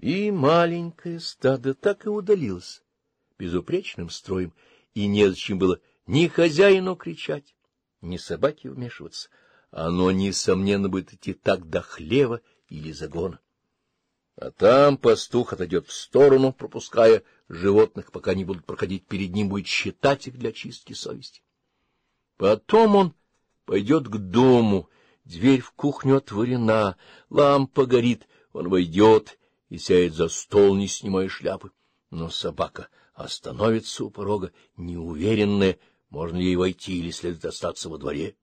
И маленькое стадо так и удалилось, безупречным строем, и незачем было ни хозяину кричать, ни собаке вмешиваться. Оно, несомненно, будет идти так до хлева или загона. А там пастух отойдет в сторону, пропуская животных, пока они будут проходить перед ним, будет считать их для чистки совести. Потом он пойдет к дому, дверь в кухню отворена, лампа горит, он войдет и сядет за стол, не снимая шляпы. Но собака остановится у порога, неуверенная, можно ли ей войти или следует остаться во дворе.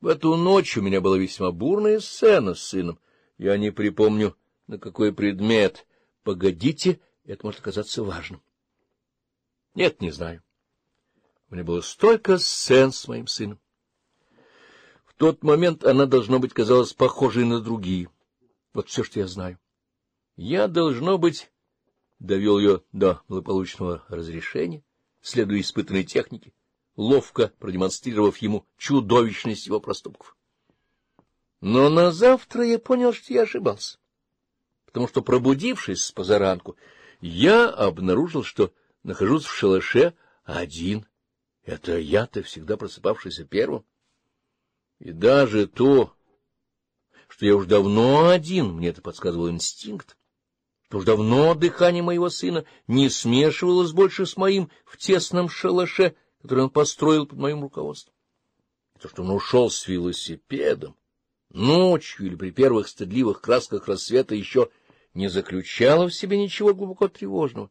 В эту ночь у меня была весьма бурная сцена с сыном. Я не припомню, на какой предмет. Погодите, это может оказаться важным. Нет, не знаю. У меня было столько сцен с моим сыном. В тот момент она, должно быть, казалась похожей на другие. Вот все, что я знаю. Я, должно быть, довел ее до благополучного разрешения, следуя испытанной технике, ловко продемонстрировав ему чудовищность его проступков. Но на завтра я понял, что я ошибался, потому что, пробудившись с позаранку, я обнаружил, что нахожусь в шалаше один. Это я-то всегда просыпавшийся первым. И даже то что я уж давно один, мне это подсказывал инстинкт, то уж давно дыхание моего сына не смешивалось больше с моим в тесном шалаше, который он построил под моим руководством. То, что он ушел с велосипедом, ночью или при первых стыдливых красках рассвета еще не заключало в себе ничего глубоко тревожного.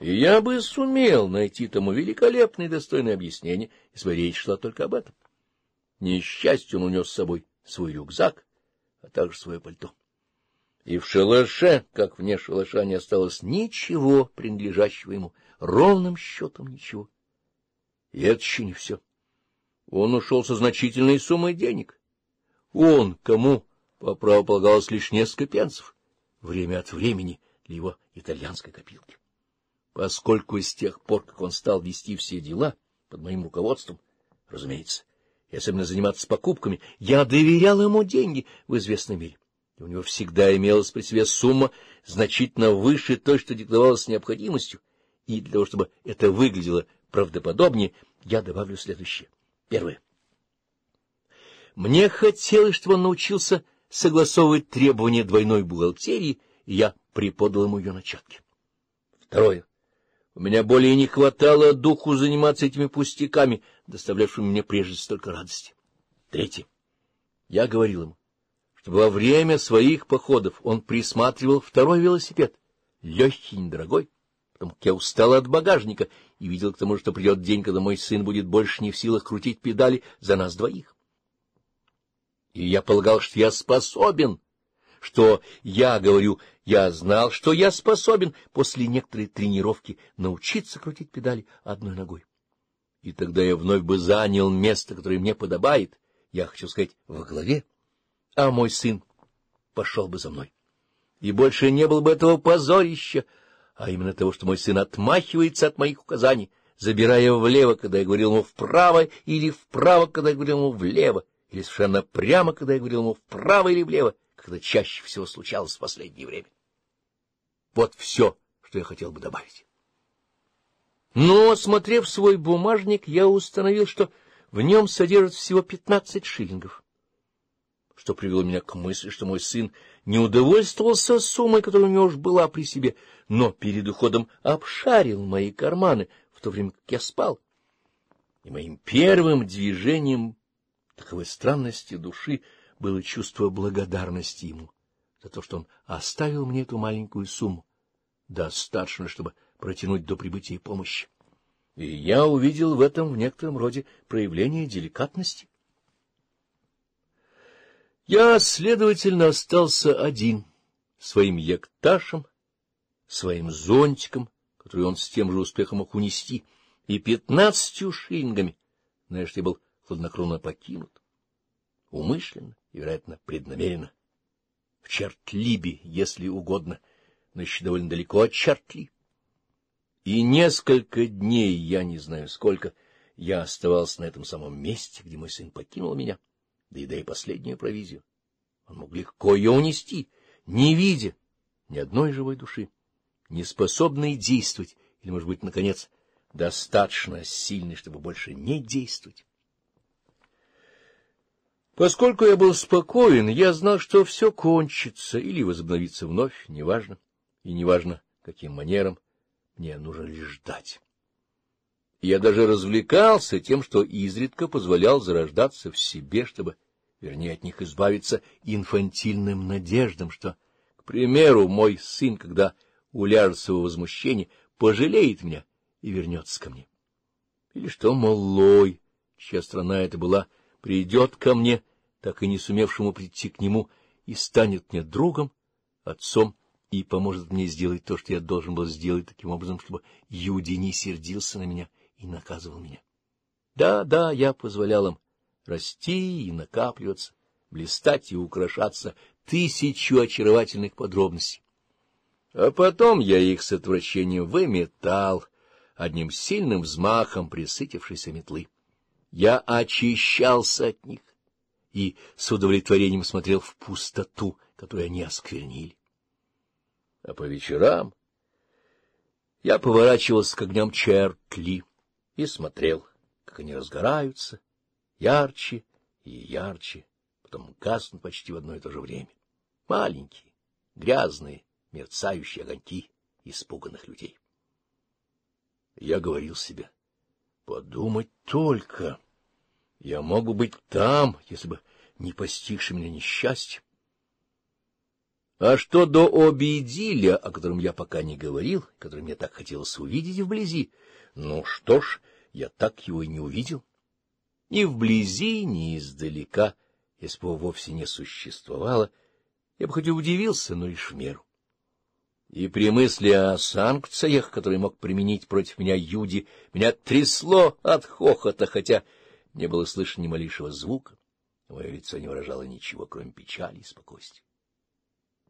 И я бы сумел найти тому великолепное и достойное объяснение, если бы речь шла только об этом. Несчастье он унес с собой свой рюкзак, а также свое пальто. И в шалаше, как вне шалаша, не осталось ничего, принадлежащего ему, ровным счетом ничего. И это еще не все. Он ушел со значительной суммой денег. Он, кому по праву полагалось лишь несколько пенсов, время от времени для его итальянской копилки. Поскольку с тех пор, как он стал вести все дела под моим руководством, разумеется, и особенно заниматься покупками, я доверял ему деньги в известной мере. И у него всегда имелась при себе сумма значительно выше той, что диктовалась необходимостью, и для того, чтобы это выглядело правдоподобнее, я добавлю следующее. Первое. Мне хотелось, чтобы он научился согласовывать требования двойной бухгалтерии, и я преподал ему ее начатки. Второе. У меня более не хватало духу заниматься этими пустяками, доставлявшими мне прежде столько радости. Третье. Я говорил ему, что во время своих походов он присматривал второй велосипед, легкий, недорогой, потому как я устал от багажника и видел к тому, что придет день, когда мой сын будет больше не в силах крутить педали за нас двоих. И я полагал, что я способен что я говорю, я знал, что я способен после некоторой тренировки научиться крутить педали одной ногой. И тогда я вновь бы занял место, которое мне подобает, я хочу сказать, во главе, а мой сын пошел бы за мной. И больше не было бы этого позорища, а именно того, что мой сын отмахивается от моих указаний, забирая влево, когда я говорил ему вправо, или вправо, когда я говорил ему влево, или совершенно прямо, когда я говорил ему вправо или влево это чаще всего случалось в последнее время. Вот все, что я хотел бы добавить. Но, осмотрев свой бумажник, я установил, что в нем содержится всего пятнадцать шиллингов, что привело меня к мысли, что мой сын не удовольствовался суммой, которая у него уж была при себе, но перед уходом обшарил мои карманы в то время, как я спал. И моим первым движением таковой странности души — было чувство благодарности ему за то, что он оставил мне эту маленькую сумму, достаточно, чтобы протянуть до прибытия помощи. И я увидел в этом в некотором роде проявление деликатности. Я, следовательно, остался один, своим якташем, своим зонтиком, который он с тем же успехом мог унести, и пятнадцатью шингами, знаешь, я был хладнокровно покинут, умышленно вероятно, преднамеренно. В Чертлибе, если угодно, но еще довольно далеко от Чертли. И несколько дней, я не знаю сколько, я оставался на этом самом месте, где мой сын покинул меня, да и да и последнюю провизию. Он мог легко ее унести, не видя ни одной живой души, не способной действовать, или, может быть, наконец, достаточно сильный, чтобы больше не действовать. Поскольку я был спокоен, я знал, что все кончится или возобновится вновь, неважно, и неважно, каким манером, мне нужно лишь ждать. Я даже развлекался тем, что изредка позволял зарождаться в себе, чтобы, вернее, от них избавиться инфантильным надеждам, что, к примеру, мой сын, когда уляжется его возмущение, пожалеет меня и вернется ко мне. Или что, малой, чья страна это была, придет ко мне — так и не сумевшему прийти к нему, и станет мне другом, отцом, и поможет мне сделать то, что я должен был сделать таким образом, чтобы Юди не сердился на меня и наказывал меня. Да, да, я позволял им расти и накапливаться, блистать и украшаться тысячу очаровательных подробностей. А потом я их с отвращением выметал одним сильным взмахом присытившейся метлы. Я очищался от них и с удовлетворением смотрел в пустоту, которую они осквернили. А по вечерам я поворачивался к огням Чертли и смотрел, как они разгораются, ярче и ярче, потом гаснут почти в одно и то же время. Маленькие, грязные, мерцающие огоньки испуганных людей. Я говорил себе, подумать только... Я мог бы быть там, если бы не постигши меня несчастье. А что до обидиля, о котором я пока не говорил, который мне так хотелось увидеть вблизи, ну что ж, я так его и не увидел. Ни вблизи, ни издалека, если бы его вовсе не существовало, я бы хоть и удивился, но лишь в меру. И при мысли о санкциях, которые мог применить против меня Юди, меня трясло от хохота, хотя не было слышно ни малейшего звука, мое лицо не выражало ничего, кроме печали и спокойствия.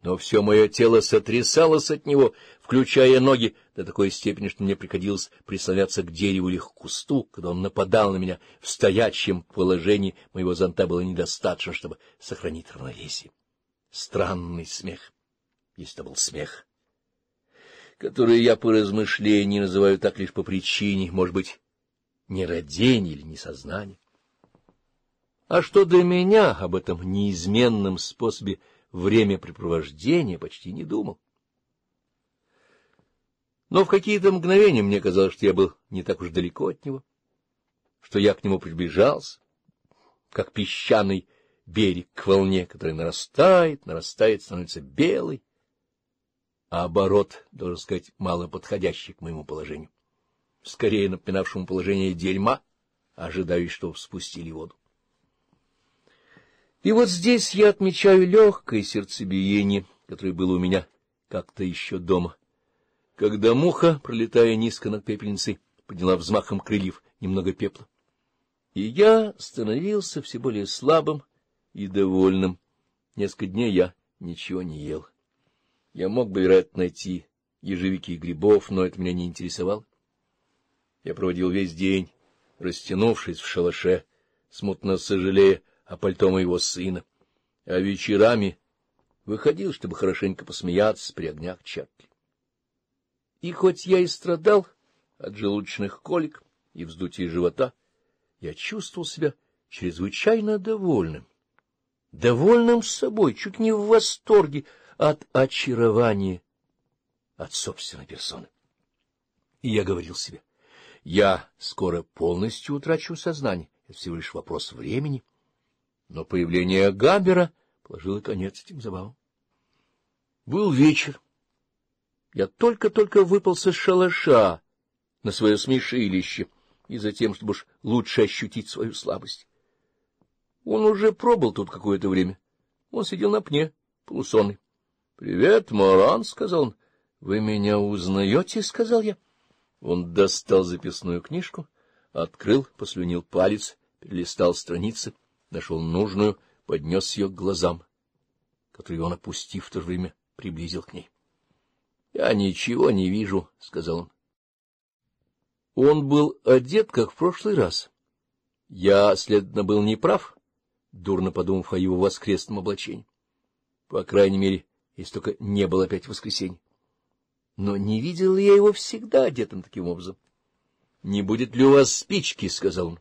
Но все мое тело сотрясалось от него, включая ноги, до такой степени, что мне приходилось прислоняться к дереву или к кусту, когда он нападал на меня в стоячем положении, моего зонта было недостаточно, чтобы сохранить равновесие. Странный смех, если это был смех, который я по размышлению называю так лишь по причине, может быть, нерадение или несознание. А что до меня об этом неизменном способе времяпрепровождения почти не думал. Но в какие-то мгновения мне казалось, что я был не так уж далеко от него, что я к нему приближался, как песчаный берег к волне, который нарастает, нарастает, становится белый, а оборот, должен сказать, мало подходящий к моему положению скорее напоминавшему положение дерьма, ожидая, что спустили воду. И вот здесь я отмечаю легкое сердцебиение, которое было у меня как-то еще дома, когда муха, пролетая низко над пепельницей, подняла взмахом крыльев немного пепла. И я становился все более слабым и довольным. Несколько дней я ничего не ел. Я мог бы, вероятно, найти ежевики и грибов, но это меня не интересовало. Я проводил весь день, растянувшись в шалаше, смутно сожалея о пальто моего сына, а вечерами выходил, чтобы хорошенько посмеяться при огнях чатки. И хоть я и страдал от желудочных колик и вздутия живота, я чувствовал себя чрезвычайно довольным, довольным собой, чуть не в восторге от очарования от собственной персоны. И я говорил себе, я скоро полностью утрачу сознание, это всего лишь вопрос времени. Но появление Габера положило конец этим забавам. Был вечер. Я только-только выпал со шалаша на свое смешилище и затем, чтобы уж лучше ощутить свою слабость. Он уже пробыл тут какое-то время. Он сидел на пне, полусонный. — Привет, Маран, — сказал он. — Вы меня узнаете? — сказал я. — он достал записную книжку, открыл, послюнил палец, перелистал страницы, нашел нужную, поднес ее к глазам, которые он, опустив в то же время, приблизил к ней. — Я ничего не вижу, — сказал он. Он был одет, как в прошлый раз. Я, следовательно, был неправ, дурно подумав о его воскресном облачении. По крайней мере, если только не было опять воскресенье но не видел я его всегда одетым таким образом. — Не будет ли у вас спички? — сказал он.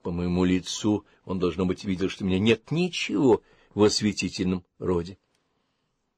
По моему лицу он, должно быть, видел, что у меня нет ничего в осветительном роде.